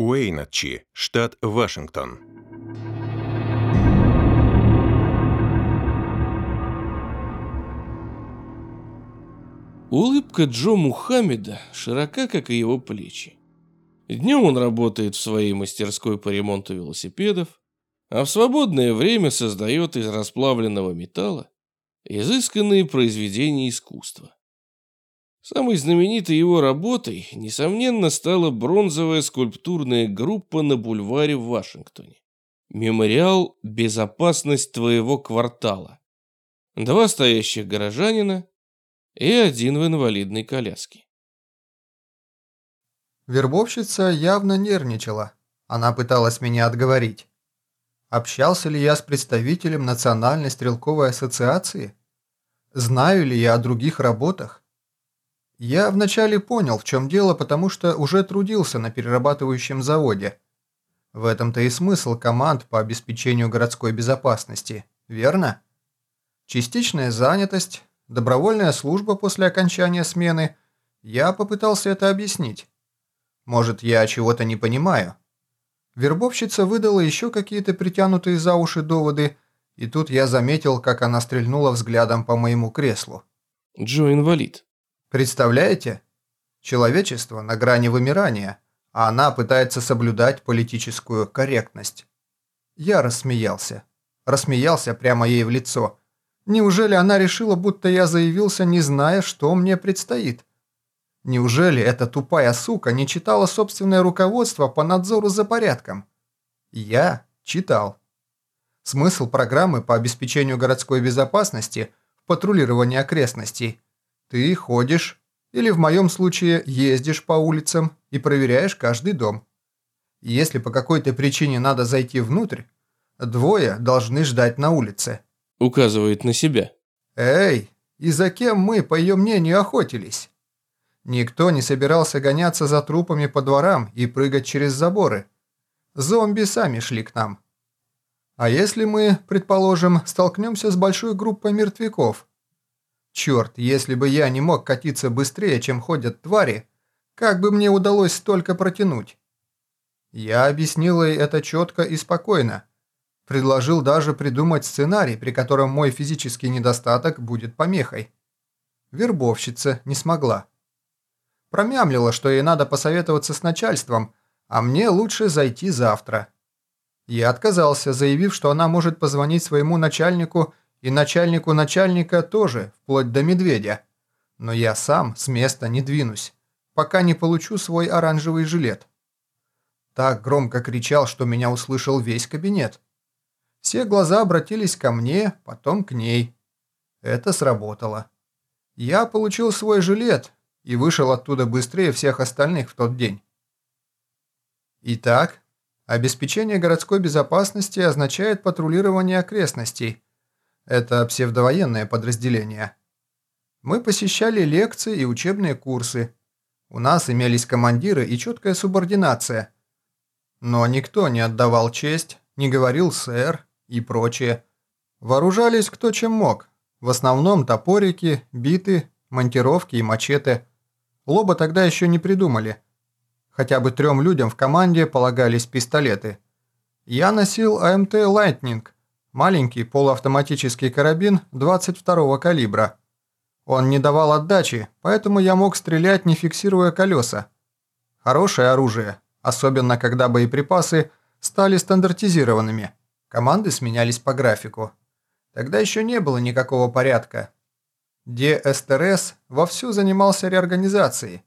Уэйнатчи, штат Вашингтон. Улыбка Джо Мухаммеда широка, как и его плечи. Днем он работает в своей мастерской по ремонту велосипедов, а в свободное время создает из расплавленного металла изысканные произведения искусства. Самой знаменитой его работой, несомненно, стала бронзовая скульптурная группа на бульваре в Вашингтоне. Мемориал «Безопасность твоего квартала». Два стоящих горожанина и один в инвалидной коляске. Вербовщица явно нервничала. Она пыталась меня отговорить. Общался ли я с представителем Национальной стрелковой ассоциации? Знаю ли я о других работах? Я вначале понял, в чем дело, потому что уже трудился на перерабатывающем заводе. В этом-то и смысл команд по обеспечению городской безопасности, верно? Частичная занятость, добровольная служба после окончания смены. Я попытался это объяснить. Может, я чего-то не понимаю. Вербовщица выдала еще какие-то притянутые за уши доводы, и тут я заметил, как она стрельнула взглядом по моему креслу. Джо инвалид. Представляете? Человечество на грани вымирания, а она пытается соблюдать политическую корректность. Я рассмеялся. Рассмеялся прямо ей в лицо. Неужели она решила, будто я заявился, не зная, что мне предстоит? Неужели эта тупая сука не читала собственное руководство по надзору за порядком? Я читал. Смысл программы по обеспечению городской безопасности в патрулировании окрестностей. Ты ходишь, или в моем случае ездишь по улицам и проверяешь каждый дом. Если по какой-то причине надо зайти внутрь, двое должны ждать на улице. Указывает на себя. Эй, и за кем мы, по ее мнению, охотились? Никто не собирался гоняться за трупами по дворам и прыгать через заборы. Зомби сами шли к нам. А если мы, предположим, столкнемся с большой группой мертвяков? Черт, если бы я не мог катиться быстрее, чем ходят твари, как бы мне удалось столько протянуть? Я объяснил ей это четко и спокойно. Предложил даже придумать сценарий, при котором мой физический недостаток будет помехой. Вербовщица не смогла. Промямлила, что ей надо посоветоваться с начальством, а мне лучше зайти завтра. Я отказался, заявив, что она может позвонить своему начальнику и начальнику начальника тоже, вплоть до медведя. Но я сам с места не двинусь, пока не получу свой оранжевый жилет. Так громко кричал, что меня услышал весь кабинет. Все глаза обратились ко мне, потом к ней. Это сработало. Я получил свой жилет и вышел оттуда быстрее всех остальных в тот день. Итак, Обеспечение городской безопасности означает патрулирование окрестностей. Это псевдовоенное подразделение. Мы посещали лекции и учебные курсы. У нас имелись командиры и четкая субординация. Но никто не отдавал честь, не говорил «сэр» и прочее. Вооружались кто чем мог. В основном топорики, биты, монтировки и мачете. Лобо тогда еще не придумали – Хотя бы трем людям в команде полагались пистолеты. Я носил АМТ «Лайтнинг», маленький полуавтоматический карабин 22-го калибра. Он не давал отдачи, поэтому я мог стрелять, не фиксируя колеса. Хорошее оружие, особенно когда боеприпасы стали стандартизированными. Команды сменялись по графику. Тогда еще не было никакого порядка. ДСТРС вовсю занимался реорганизацией.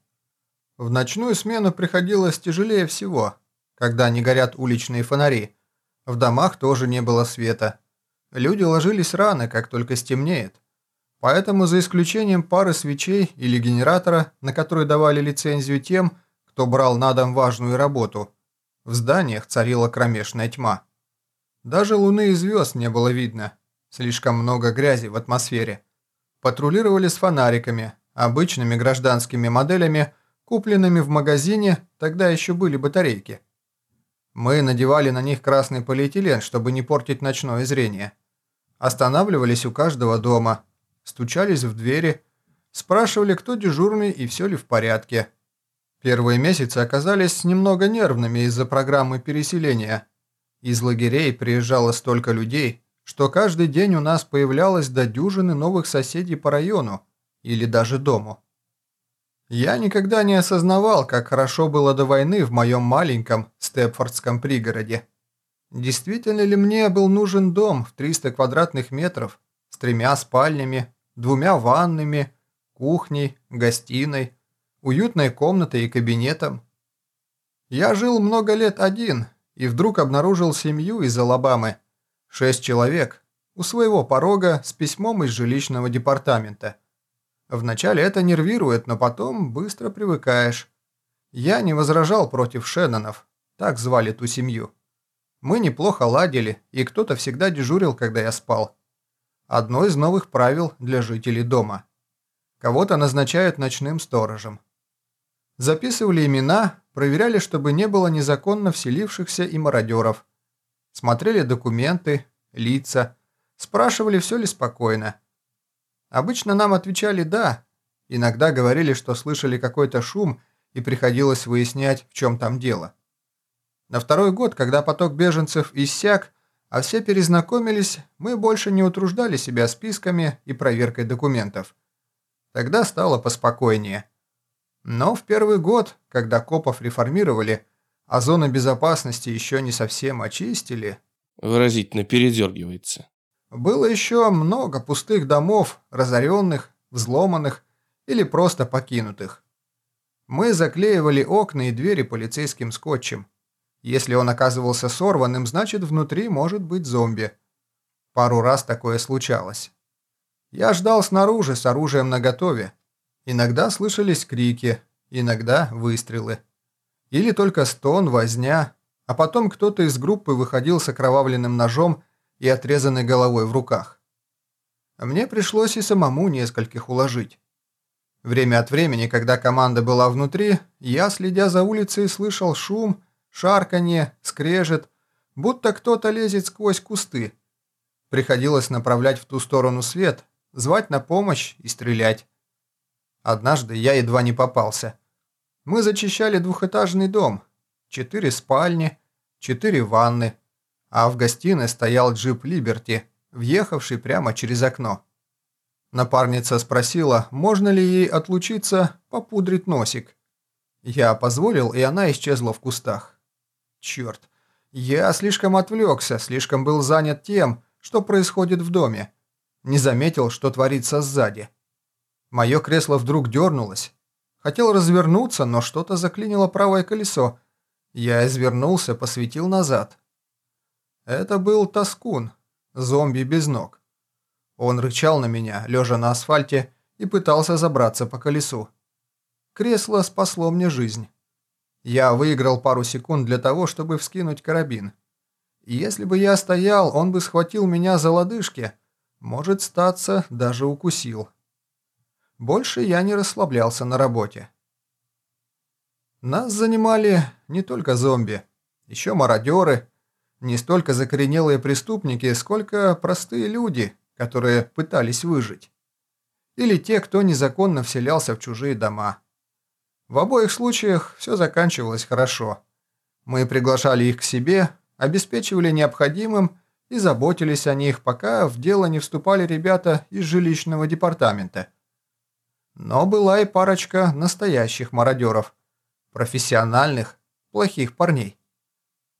В ночную смену приходилось тяжелее всего, когда не горят уличные фонари. В домах тоже не было света. Люди ложились рано, как только стемнеет. Поэтому за исключением пары свечей или генератора, на который давали лицензию тем, кто брал на дом важную работу, в зданиях царила кромешная тьма. Даже луны и звезд не было видно. Слишком много грязи в атмосфере. Патрулировали с фонариками, обычными гражданскими моделями – купленными в магазине, тогда еще были батарейки. Мы надевали на них красный полиэтилен, чтобы не портить ночное зрение. Останавливались у каждого дома, стучались в двери, спрашивали, кто дежурный и все ли в порядке. Первые месяцы оказались немного нервными из-за программы переселения. Из лагерей приезжало столько людей, что каждый день у нас появлялось до дюжины новых соседей по району или даже дому. Я никогда не осознавал, как хорошо было до войны в моем маленьком Степфордском пригороде. Действительно ли мне был нужен дом в 300 квадратных метров с тремя спальнями, двумя ванными, кухней, гостиной, уютной комнатой и кабинетом? Я жил много лет один и вдруг обнаружил семью из Алабамы, шесть человек, у своего порога с письмом из жилищного департамента. Вначале это нервирует, но потом быстро привыкаешь. Я не возражал против Шеннонов, так звали ту семью. Мы неплохо ладили, и кто-то всегда дежурил, когда я спал. Одно из новых правил для жителей дома. Кого-то назначают ночным сторожем. Записывали имена, проверяли, чтобы не было незаконно вселившихся и мародеров. Смотрели документы, лица, спрашивали, все ли спокойно. Обычно нам отвечали «да», иногда говорили, что слышали какой-то шум и приходилось выяснять, в чем там дело. На второй год, когда поток беженцев иссяк, а все перезнакомились, мы больше не утруждали себя списками и проверкой документов. Тогда стало поспокойнее. Но в первый год, когда копов реформировали, а зоны безопасности еще не совсем очистили... Выразительно передергивается. Было еще много пустых домов, разоренных, взломанных или просто покинутых. Мы заклеивали окна и двери полицейским скотчем. Если он оказывался сорванным, значит внутри может быть зомби. Пару раз такое случалось. Я ждал снаружи с оружием наготове. Иногда слышались крики, иногда выстрелы. Или только стон, возня, а потом кто-то из группы выходил с окровавленным ножом и отрезанной головой в руках. Мне пришлось и самому нескольких уложить. Время от времени, когда команда была внутри, я, следя за улицей, слышал шум, шарканье, скрежет, будто кто-то лезет сквозь кусты. Приходилось направлять в ту сторону свет, звать на помощь и стрелять. Однажды я едва не попался. Мы зачищали двухэтажный дом. Четыре спальни, четыре ванны, а в гостиной стоял джип «Либерти», въехавший прямо через окно. Напарница спросила, можно ли ей отлучиться, попудрить носик. Я позволил, и она исчезла в кустах. Черт, я слишком отвлекся, слишком был занят тем, что происходит в доме. Не заметил, что творится сзади. Мое кресло вдруг дернулось. Хотел развернуться, но что-то заклинило правое колесо. Я извернулся, посветил назад. Это был Тоскун, зомби без ног. Он рычал на меня, лежа на асфальте, и пытался забраться по колесу. Кресло спасло мне жизнь. Я выиграл пару секунд для того, чтобы вскинуть карабин. Если бы я стоял, он бы схватил меня за лодыжки, может, статься, даже укусил. Больше я не расслаблялся на работе. Нас занимали не только зомби, еще мародеры, не столько закоренелые преступники, сколько простые люди, которые пытались выжить. Или те, кто незаконно вселялся в чужие дома. В обоих случаях все заканчивалось хорошо. Мы приглашали их к себе, обеспечивали необходимым и заботились о них, пока в дело не вступали ребята из жилищного департамента. Но была и парочка настоящих мародеров, профессиональных, плохих парней.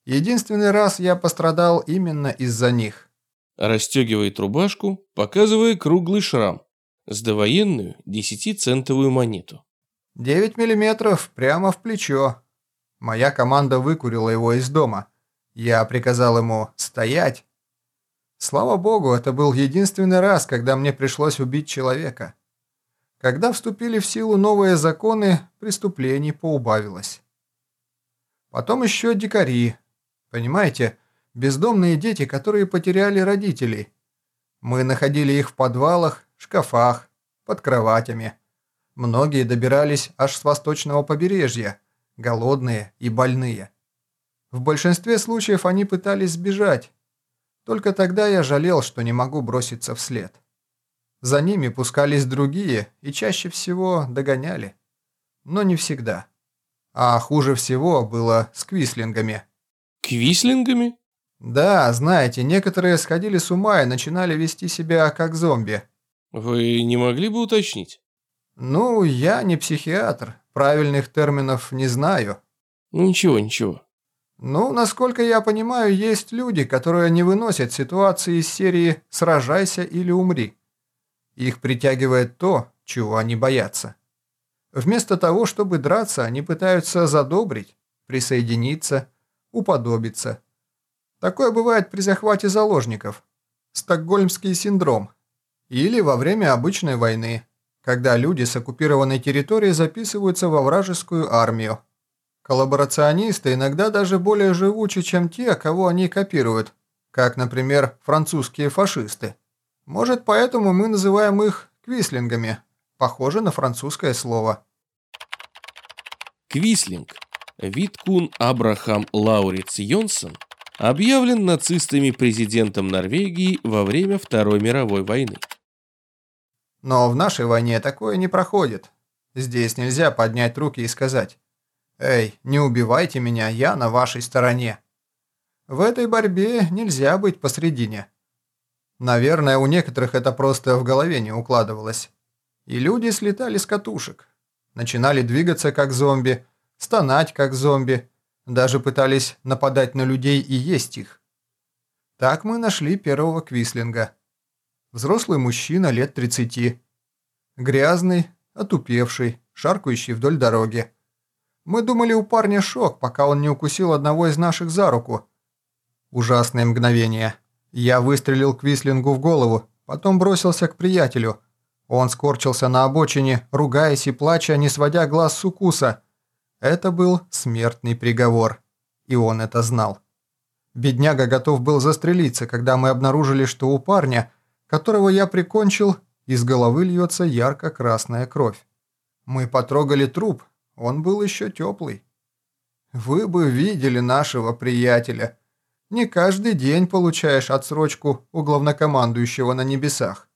Единственный раз я пострадал именно из-за них. Расстегивает рубашку, показывая круглый шрам с довоенную десятицентовую монету. Девять миллиметров прямо в плечо. Моя команда выкурила его из дома. Я приказал ему «стоять». Слава богу, это был единственный раз, когда мне пришлось убить человека. Когда вступили в силу новые законы, преступлений поубавилось. Потом еще дикари, Понимаете, бездомные дети, которые потеряли родителей. Мы находили их в подвалах, шкафах, под кроватями. Многие добирались аж с восточного побережья, голодные и больные. В большинстве случаев они пытались сбежать. Только тогда я жалел, что не могу броситься вслед. За ними пускались другие и чаще всего догоняли. Но не всегда. А хуже всего было с квислингами. Квислингами? Да, знаете, некоторые сходили с ума и начинали вести себя как зомби. Вы не могли бы уточнить? Ну, я не психиатр, правильных терминов не знаю. Ничего, ничего. Ну, насколько я понимаю, есть люди, которые не выносят ситуации из серии «сражайся или умри». Их притягивает то, чего они боятся. Вместо того, чтобы драться, они пытаются задобрить, присоединиться, уподобиться. Такое бывает при захвате заложников. Стокгольмский синдром. Или во время обычной войны, когда люди с оккупированной территории записываются во вражескую армию. Коллаборационисты иногда даже более живучи, чем те, кого они копируют, как, например, французские фашисты. Может, поэтому мы называем их квислингами. Похоже на французское слово. Квислинг. Виткун Абрахам Лауриц Йонсон объявлен нацистами президентом Норвегии во время Второй мировой войны. Но в нашей войне такое не проходит. Здесь нельзя поднять руки и сказать «Эй, не убивайте меня, я на вашей стороне». В этой борьбе нельзя быть посредине. Наверное, у некоторых это просто в голове не укладывалось. И люди слетали с катушек. Начинали двигаться как зомби, стонать как зомби, даже пытались нападать на людей и есть их. Так мы нашли первого Квислинга. Взрослый мужчина лет 30. Грязный, отупевший, шаркающий вдоль дороги. Мы думали, у парня шок, пока он не укусил одного из наших за руку. Ужасное мгновение. Я выстрелил Квислингу в голову, потом бросился к приятелю. Он скорчился на обочине, ругаясь и плача, не сводя глаз с укуса. Это был смертный приговор. И он это знал. Бедняга готов был застрелиться, когда мы обнаружили, что у парня, которого я прикончил, из головы льется ярко-красная кровь. Мы потрогали труп, он был еще теплый. Вы бы видели нашего приятеля. Не каждый день получаешь отсрочку у главнокомандующего на небесах.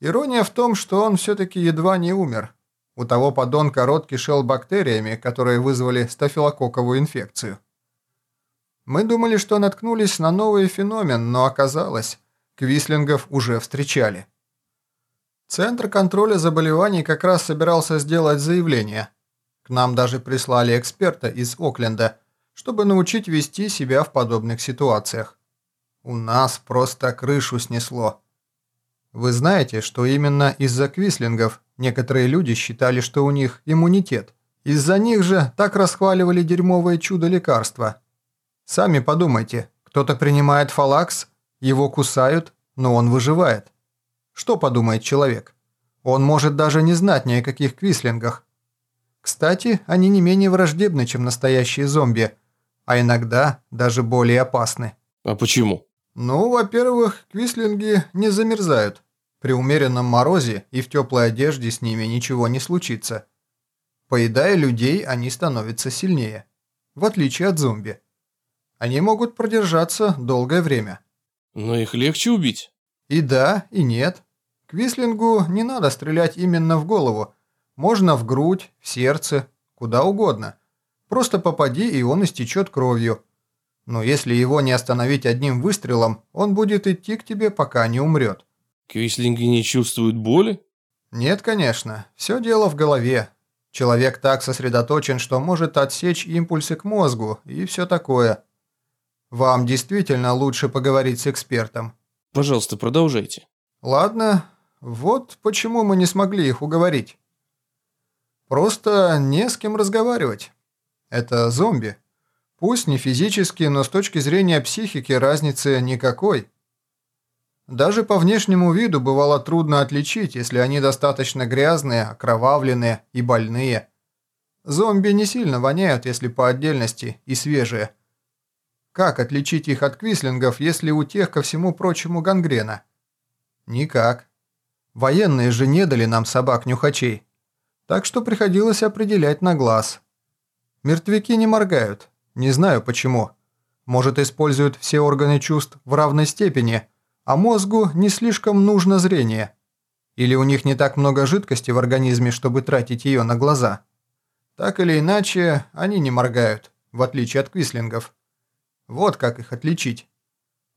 Ирония в том, что он все-таки едва не умер. У того подонка рот кишел бактериями, которые вызвали стафилококковую инфекцию. Мы думали, что наткнулись на новый феномен, но оказалось, квислингов уже встречали. Центр контроля заболеваний как раз собирался сделать заявление. К нам даже прислали эксперта из Окленда, чтобы научить вести себя в подобных ситуациях. У нас просто крышу снесло. Вы знаете, что именно из-за квислингов некоторые люди считали, что у них иммунитет. Из-за них же так расхваливали дерьмовое чудо лекарства. Сами подумайте, кто-то принимает фалакс, его кусают, но он выживает. Что подумает человек? Он может даже не знать ни о каких квислингах. Кстати, они не менее враждебны, чем настоящие зомби, а иногда даже более опасны. А почему? Ну, во-первых, квислинги не замерзают. При умеренном морозе и в теплой одежде с ними ничего не случится. Поедая людей, они становятся сильнее. В отличие от зомби. Они могут продержаться долгое время. Но их легче убить. И да, и нет. Квислингу не надо стрелять именно в голову. Можно в грудь, в сердце, куда угодно. Просто попади, и он истечет кровью. Но если его не остановить одним выстрелом, он будет идти к тебе, пока не умрет. Квислинги не чувствуют боли? Нет, конечно. Все дело в голове. Человек так сосредоточен, что может отсечь импульсы к мозгу и все такое. Вам действительно лучше поговорить с экспертом. Пожалуйста, продолжайте. Ладно, вот почему мы не смогли их уговорить. Просто не с кем разговаривать. Это зомби. Пусть не физически, но с точки зрения психики разницы никакой. Даже по внешнему виду бывало трудно отличить, если они достаточно грязные, окровавленные и больные. Зомби не сильно воняют, если по отдельности, и свежие. Как отличить их от квислингов, если у тех, ко всему прочему, гангрена? Никак. Военные же не дали нам собак-нюхачей. Так что приходилось определять на глаз. Мертвяки не моргают. Не знаю почему. Может, используют все органы чувств в равной степени, а мозгу не слишком нужно зрение. Или у них не так много жидкости в организме, чтобы тратить ее на глаза. Так или иначе, они не моргают, в отличие от квислингов. Вот как их отличить.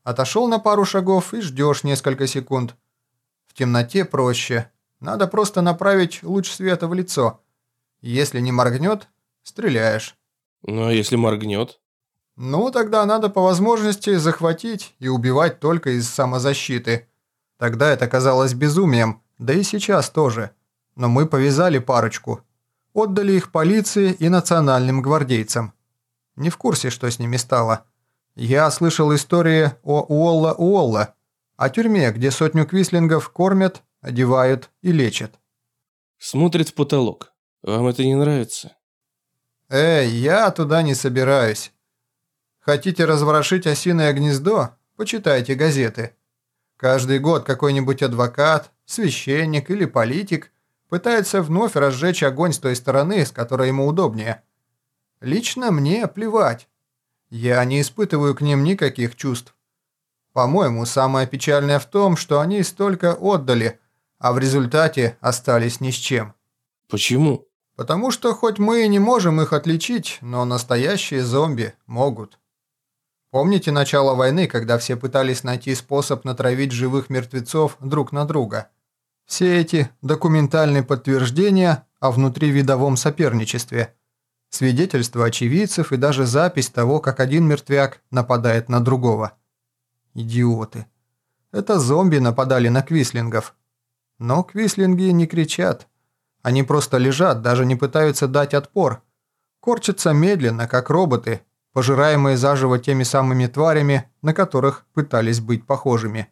Отошел на пару шагов и ждешь несколько секунд. В темноте проще. Надо просто направить луч света в лицо. Если не моргнет, стреляешь. Ну а если моргнет? Ну, тогда надо по возможности захватить и убивать только из самозащиты. Тогда это казалось безумием, да и сейчас тоже. Но мы повязали парочку. Отдали их полиции и национальным гвардейцам. Не в курсе, что с ними стало. Я слышал истории о Уолла-Уолла, о тюрьме, где сотню квислингов кормят, одевают и лечат. Смотрит в потолок. Вам это не нравится? Эй, я туда не собираюсь. Хотите разворошить осиное гнездо? Почитайте газеты. Каждый год какой-нибудь адвокат, священник или политик пытается вновь разжечь огонь с той стороны, с которой ему удобнее. Лично мне плевать. Я не испытываю к ним никаких чувств. По-моему, самое печальное в том, что они столько отдали, а в результате остались ни с чем. Почему? Потому что хоть мы и не можем их отличить, но настоящие зомби могут. Помните начало войны, когда все пытались найти способ натравить живых мертвецов друг на друга? Все эти документальные подтверждения о внутривидовом соперничестве, свидетельства очевидцев и даже запись того, как один мертвяк нападает на другого. Идиоты. Это зомби нападали на квислингов. Но квислинги не кричат. Они просто лежат, даже не пытаются дать отпор. Корчатся медленно, как роботы, пожираемые заживо теми самыми тварями, на которых пытались быть похожими.